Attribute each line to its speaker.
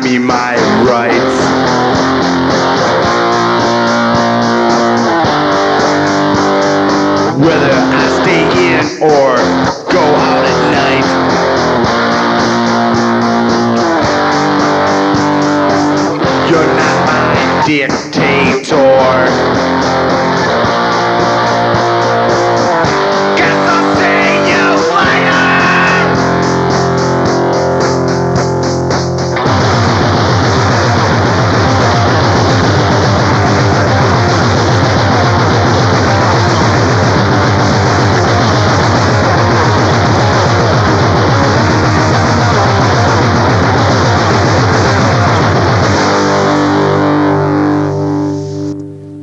Speaker 1: deny me my rights. Whether I stay in or go out at night. You're not my dictate.